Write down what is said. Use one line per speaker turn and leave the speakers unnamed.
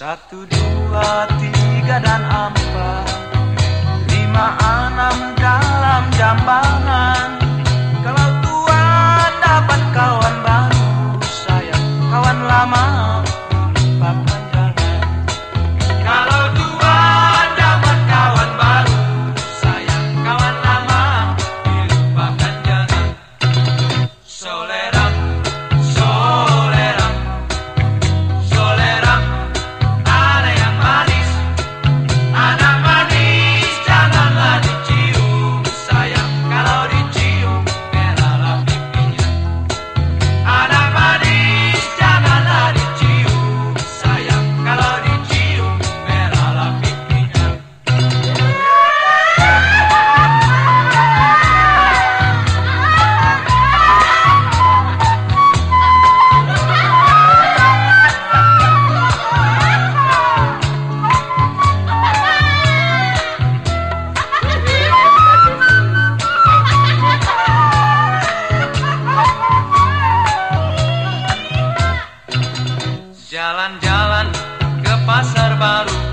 Satu, dua, tiga Jalan-jalan ke pasar baru